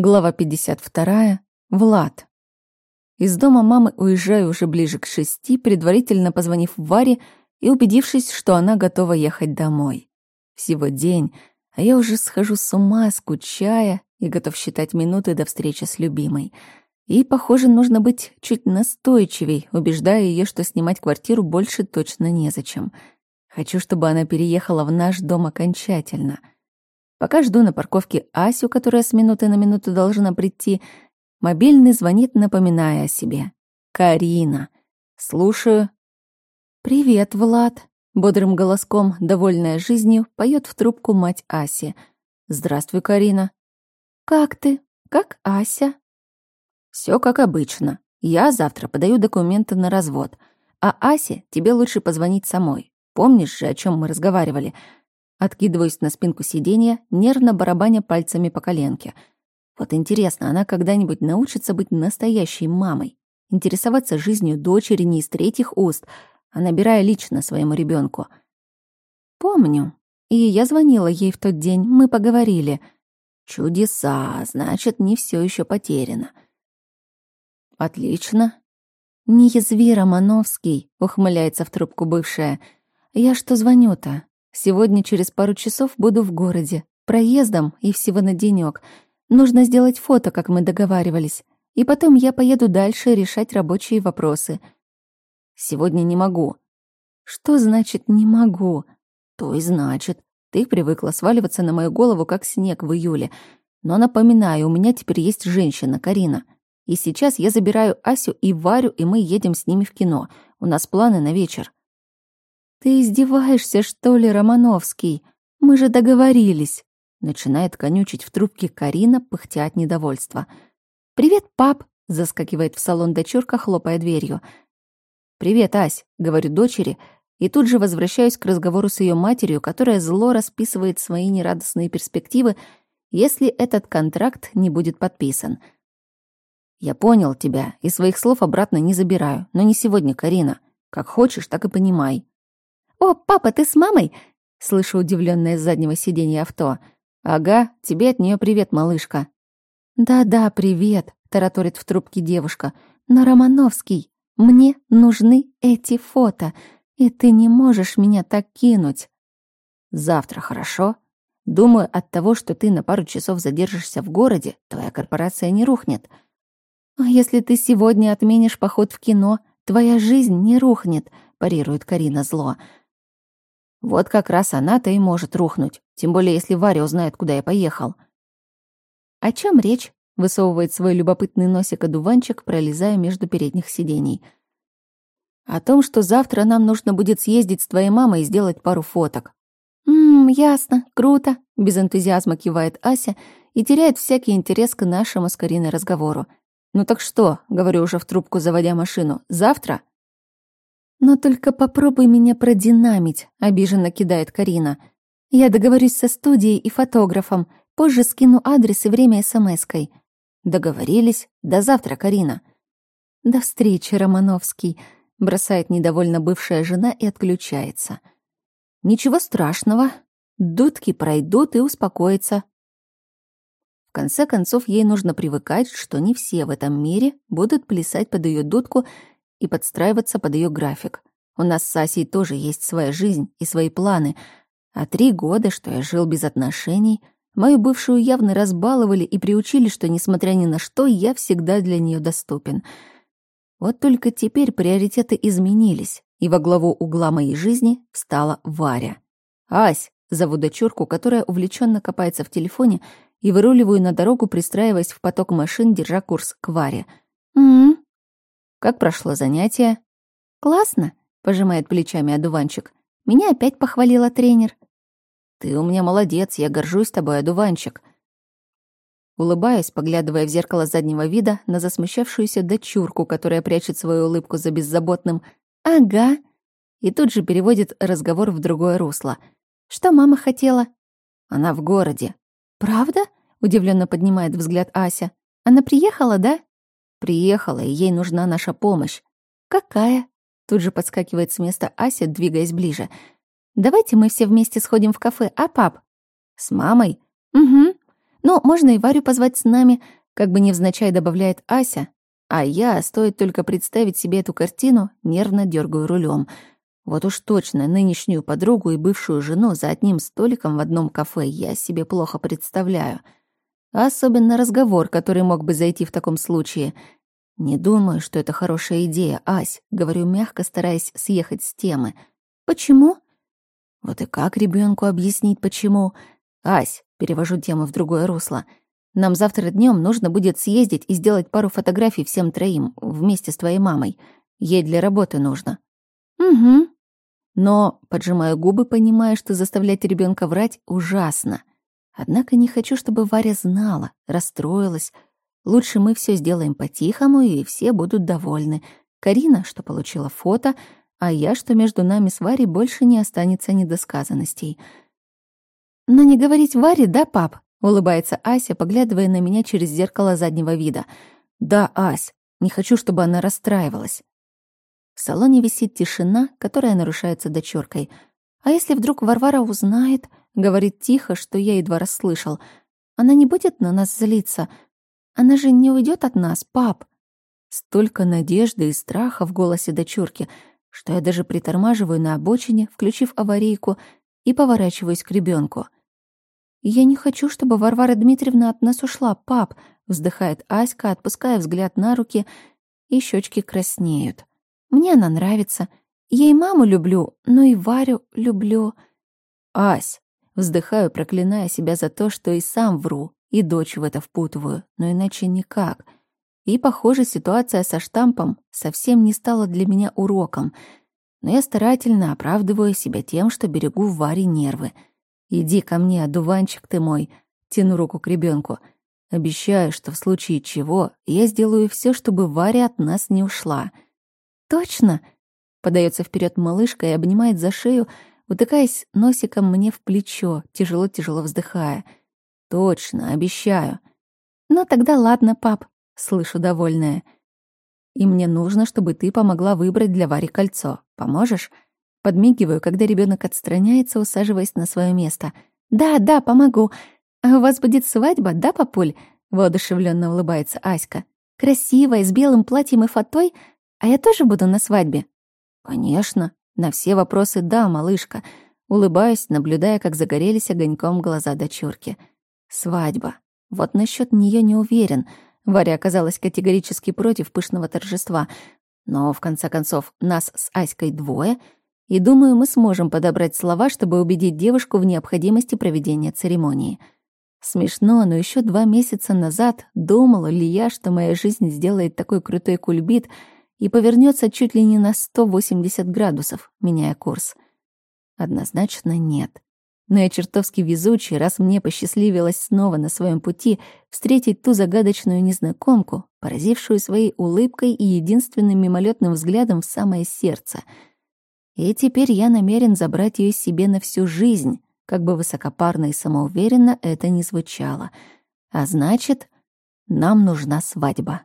Глава 52. Влад. Из дома мамы уезжаю уже ближе к шести, предварительно позвонив Варе и убедившись, что она готова ехать домой. Всего день, а я уже схожу с ума, скучая и готов считать минуты до встречи с любимой. И, похоже, нужно быть чуть настойчивей, убеждая ее, что снимать квартиру больше точно незачем. Хочу, чтобы она переехала в наш дом окончательно — Пока жду на парковке Асю, которая с минуты на минуту должна прийти, мобильный звонит, напоминая о себе. «Карина». «Слушаю». «Привет, Влад», — бодрым голоском, довольная жизнью, поет в трубку мать Аси. «Здравствуй, Карина». «Как ты? Как Ася?» Все как обычно. Я завтра подаю документы на развод. А Асе тебе лучше позвонить самой. Помнишь же, о чем мы разговаривали?» Откидываюсь на спинку сиденья, нервно барабаня пальцами по коленке. Вот интересно, она когда-нибудь научится быть настоящей мамой, интересоваться жизнью дочери не из третьих уст, а набирая лично своему ребенку. Помню. И я звонила ей в тот день, мы поговорили. Чудеса, значит, не все еще потеряно. Отлично. Не язви, Романовский, ухмыляется в трубку бывшая. Я что звоню-то? Сегодня через пару часов буду в городе, проездом и всего на денёк. Нужно сделать фото, как мы договаривались. И потом я поеду дальше решать рабочие вопросы. Сегодня не могу. Что значит «не могу»? То и значит. Ты привыкла сваливаться на мою голову, как снег в июле. Но напоминаю, у меня теперь есть женщина, Карина. И сейчас я забираю Асю и Варю, и мы едем с ними в кино. У нас планы на вечер. «Ты издеваешься, что ли, Романовский? Мы же договорились!» Начинает конючить в трубке Карина, пыхтя от недовольства. «Привет, пап!» — заскакивает в салон дочурка, хлопая дверью. «Привет, Ась!» — говорю дочери, и тут же возвращаюсь к разговору с ее матерью, которая зло расписывает свои нерадостные перспективы, если этот контракт не будет подписан. «Я понял тебя, и своих слов обратно не забираю, но не сегодня, Карина. Как хочешь, так и понимай». «О, папа, ты с мамой?» Слышу удивленное с заднего сиденья авто. «Ага, тебе от нее привет, малышка». «Да-да, привет», — тараторит в трубке девушка. «Но, Романовский, мне нужны эти фото, и ты не можешь меня так кинуть». «Завтра, хорошо?» Думаю, от того, что ты на пару часов задержишься в городе, твоя корпорация не рухнет. А если ты сегодня отменишь поход в кино, твоя жизнь не рухнет, парирует Карина зло. Вот как раз она-то и может рухнуть, тем более если Варя узнает, куда я поехал. О чем речь? Высовывает свой любопытный носик одуванчик, пролезая между передних сидений. О том, что завтра нам нужно будет съездить с твоей мамой и сделать пару фоток. «Ммм, ясно, круто», — без энтузиазма кивает Ася и теряет всякий интерес к нашему с Кариной разговору. «Ну так что?» — говорю уже в трубку, заводя машину. «Завтра?» «Но только попробуй меня продинамить», — обиженно кидает Карина. «Я договорюсь со студией и фотографом. Позже скину адрес и время смс-кой». «Договорились. До завтра, Карина». «До встречи, Романовский», — бросает недовольно бывшая жена и отключается. «Ничего страшного. Дудки пройдут и успокоятся». В конце концов, ей нужно привыкать, что не все в этом мире будут плясать под ее дудку и подстраиваться под ее график. У нас с Асей тоже есть своя жизнь и свои планы, а три года, что я жил без отношений, мою бывшую явно разбаловали и приучили, что, несмотря ни на что, я всегда для нее доступен. Вот только теперь приоритеты изменились, и во главу угла моей жизни встала Варя. «Ась!» — зову дочурку, которая увлеченно копается в телефоне, и выруливаю на дорогу, пристраиваясь в поток машин, держа курс к Варе. «М-м-м», как прошло занятие? Классно, пожимает плечами одуванчик. Меня опять похвалила тренер. Ты у меня молодец, я горжусь тобой, одуванчик. Улыбаясь, поглядывая в зеркало заднего вида на засмущавшуюся дочурку, которая прячет свою улыбку за беззаботным «Ага», и тут же переводит разговор в другое русло. «Что мама хотела?» «Она в городе». «Правда?» — удивленно поднимает взгляд Ася. «Она приехала, да?» Приехала, и ей нужна наша помощь. Какая? Тут же подскакивает с места Ася, двигаясь ближе. Давайте мы все вместе сходим в кафе, а пап? С мамой? Угу. «Ну, можно и Варю позвать с нами», — как бы невзначай добавляет Ася, а я, стоит только представить себе эту картину, нервно дергаю рулем. Вот уж точно нынешнюю подругу и бывшую жену за одним столиком в одном кафе я себе плохо представляю. Особенно разговор, который мог бы зайти в таком случае. Не думаю, что это хорошая идея, Ась, говорю мягко, стараясь съехать с темы. Почему? Вот и как ребенку объяснить, почему? Ась, перевожу тему в другое русло. Нам завтра днем нужно будет съездить и сделать пару фотографий всем троим вместе с твоей мамой. Ей для работы нужно. Угу. Но, поджимаю губы, понимая, что заставлять ребенка врать ужасно. Однако не хочу, чтобы Варя знала, расстроилась. Лучше мы все сделаем по-тихому, и все будут довольны. Карина, что получила фото, а я, что между нами с Варей больше не останется недосказанностей. Но не говорить Варе, да, пап? Улыбается Ася, поглядывая на меня через зеркало заднего вида. Да, Ась, не хочу, чтобы она расстраивалась. В салоне висит тишина, которая нарушается дочеркой. А если вдруг Варвара узнает, говорит тихо, что я едва расслышал, она не будет на нас злиться. Она же не уйдет от нас, пап. Столько надежды и страха в голосе дочурки, что я даже притормаживаю на обочине, включив аварийку, и поворачиваюсь к ребенку. «Я не хочу, чтобы Варвара Дмитриевна от нас ушла, пап», — вздыхает Аська, отпуская взгляд на руки, и щечки краснеют. «Мне она нравится. Я и маму люблю, но и Варю люблю». «Ась!» — вздыхаю, проклиная себя за то, что и сам вру, и дочь в это впутываю, но иначе никак. И, похоже, ситуация со штампом совсем не стала для меня уроком, но я старательно оправдываю себя тем, что берегу в Варе нервы — Иди ко мне, одуванчик ты мой. Тяну руку к ребенку. Обещаю, что в случае чего я сделаю все, чтобы Варя от нас не ушла. Точно? Подается вперед малышка и обнимает за шею, утыкаясь носиком мне в плечо, тяжело-тяжело вздыхая. Точно, обещаю. Ну тогда ладно, пап, слышу довольная. И мне нужно, чтобы ты помогла выбрать для Вари кольцо. Поможешь? Подмигиваю, когда ребенок отстраняется, усаживаясь на свое место. «Да, да, помогу. А у вас будет свадьба, да, папуль?» Воодушевленно улыбается Аська. «Красивая, с белым платьем и фатой? А я тоже буду на свадьбе?» «Конечно. На все вопросы «да», малышка». Улыбаюсь, наблюдая, как загорелись огоньком глаза дочурки. «Свадьба. Вот насчет нее не уверен». Варя оказалась категорически против пышного торжества. Но, в конце концов, нас с Аськой двое — и думаю, мы сможем подобрать слова, чтобы убедить девушку в необходимости проведения церемонии. Смешно, но еще два месяца назад думала ли я, что моя жизнь сделает такой крутой кульбит и повернется чуть ли не на 180 градусов, меняя курс. Однозначно нет. Но я чертовски везучий, раз мне посчастливилось снова на своем пути встретить ту загадочную незнакомку, поразившую своей улыбкой и единственным мимолетным взглядом в самое сердце — и теперь я намерен забрать ее себе на всю жизнь, как бы высокопарно и самоуверенно это ни звучало. А значит, нам нужна свадьба.